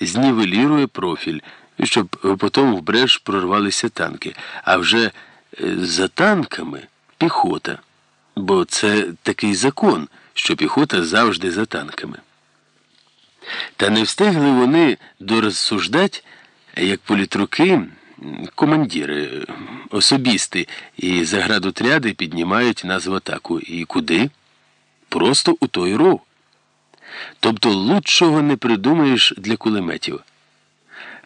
знівелірує профіль, щоб потім в бреш прорвалися танки. А вже е, за танками піхота. Бо це такий закон, що піхота завжди за танками. Та не встигли вони дорозсуждать, як політруки, м, командири, особісти і заградотряди піднімають нас в атаку. І куди? Просто у той ров. Тобто лучшого не придумаєш для кулеметів.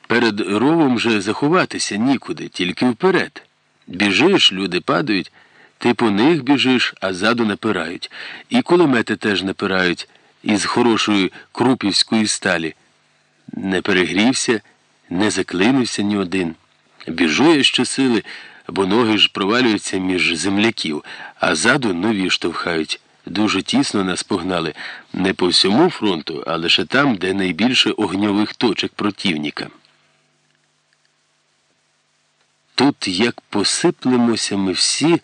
Перед ровом же заховатися нікуди, тільки вперед. Біжиш, люди падають, ти по них біжиш, а ззаду напирають. І кулемети теж напирають із хорошої крупівської сталі. Не перегрівся, не заклинився ні один. Біжу я щосили, бо ноги ж провалюються між земляків, а ззаду нові штовхають. Дуже тісно нас погнали не по всьому фронту, а лише там, де найбільше огньових точок противника. Тут як посиплемося ми всі,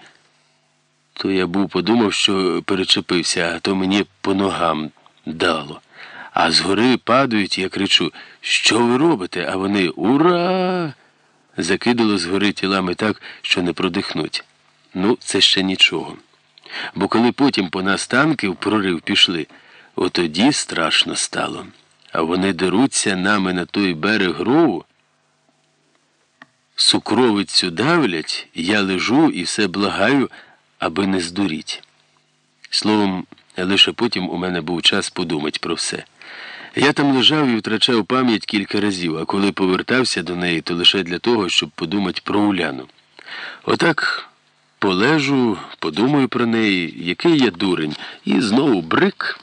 то я був подумав, що перечепився, а то мені по ногам дало. А згори падають, я кричу, що ви робите? А вони Ура! Закидало згори тілами так, що не продихнуть. Ну, це ще нічого. Бо коли потім по нас танки в прорив пішли, отоді страшно стало. А вони деруться нами на той берег рову. Сукровицю давлять, я лежу і все благаю, аби не здуріть. Словом, лише потім у мене був час подумати про все. Я там лежав і втрачав пам'ять кілька разів, а коли повертався до неї, то лише для того, щоб подумати про Уляну. Отак полежу, подумаю про неї, який я дурень, і знову брик.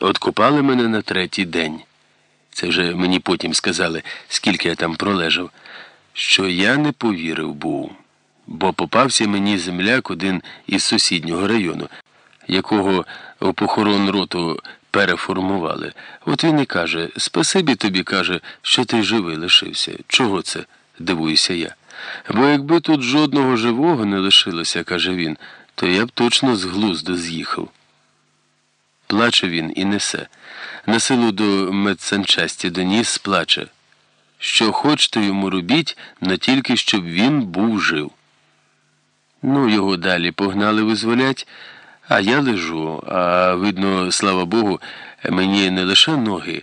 Откопали мене на третій день. Це вже мені потім сказали, скільки я там пролежав, що я не повірив був, бо попався мені земляк один із сусіднього району, якого в похорон роту переформували. От він і каже: Спасибі тобі, каже, що ти живий лишився. Чого це? дивуюся я. Бо якби тут жодного живого не лишилося, каже він, то я б точно з глузду з'їхав. Плаче він і несе. На силу до медсанчасті доніс плаче. Що хочете йому робіть, но тільки щоб він був жив. Ну, його далі погнали визволять, а я лежу, а видно, слава Богу, мені не лише ноги,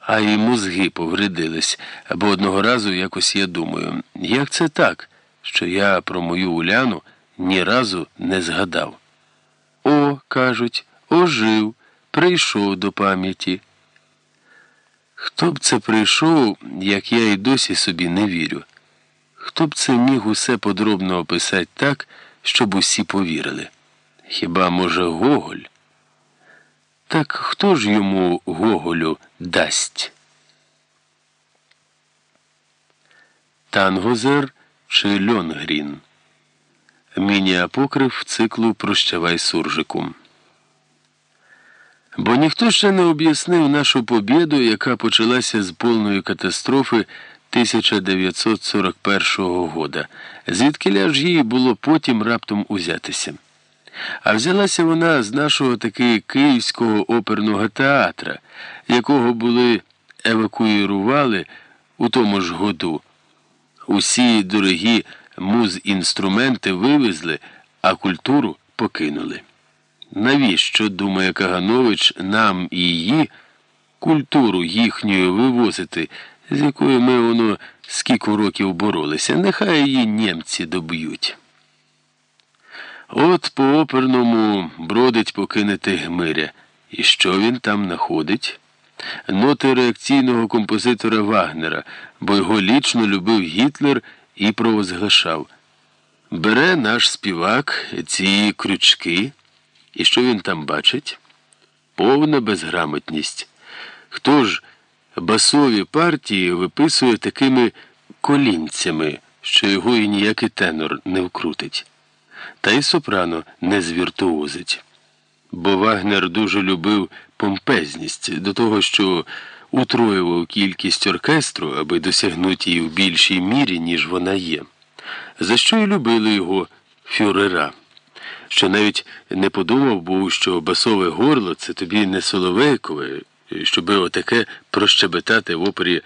а й мозги повредились, бо одного разу якось я думаю, як це так, що я про мою Уляну ні разу не згадав. О, кажуть, ожив, прийшов до пам'яті. Хто б це прийшов, як я й досі собі не вірю? Хто б це міг усе подробно описати так, щоб усі повірили? Хіба, може, Гоголь? Так хто ж йому Гоголю дасть? Тангозер чи Льонгрін? Міні-апокрив циклу Прощавай суржику. Бо ніхто ще не об'яснив нашу побіду, яка почалася з повної катастрофи 1941 года, звідки ж їй було потім раптом узятися. А взялася вона з нашого таки Київського оперного театра, якого були евакуювали у тому ж году. Усі дорогі муз-інструменти вивезли, а культуру покинули. Навіщо, думає Каганович, нам і її культуру їхньою вивозити, з якою ми воно скільки років боролися? Нехай її німці доб'ють. От по оперному бродить покинути Гмиря. І що він там находить? Ноти реакційного композитора Вагнера, бо його лічно любив Гітлер і провозглашав. Бере наш співак ці крючки. І що він там бачить? Повна безграмотність. Хто ж басові партії виписує такими колінцями, що його і ніякий тенор не вкрутить? Та й сопрано не звіртуозить. Бо Вагнер дуже любив помпезність до того, що утроював кількість оркестру, аби досягнути її в більшій мірі, ніж вона є. За що й любили його фюрера що навіть не подумав був, що басове горло це тобі не соловейкове, щоби отаке прощебетати в опері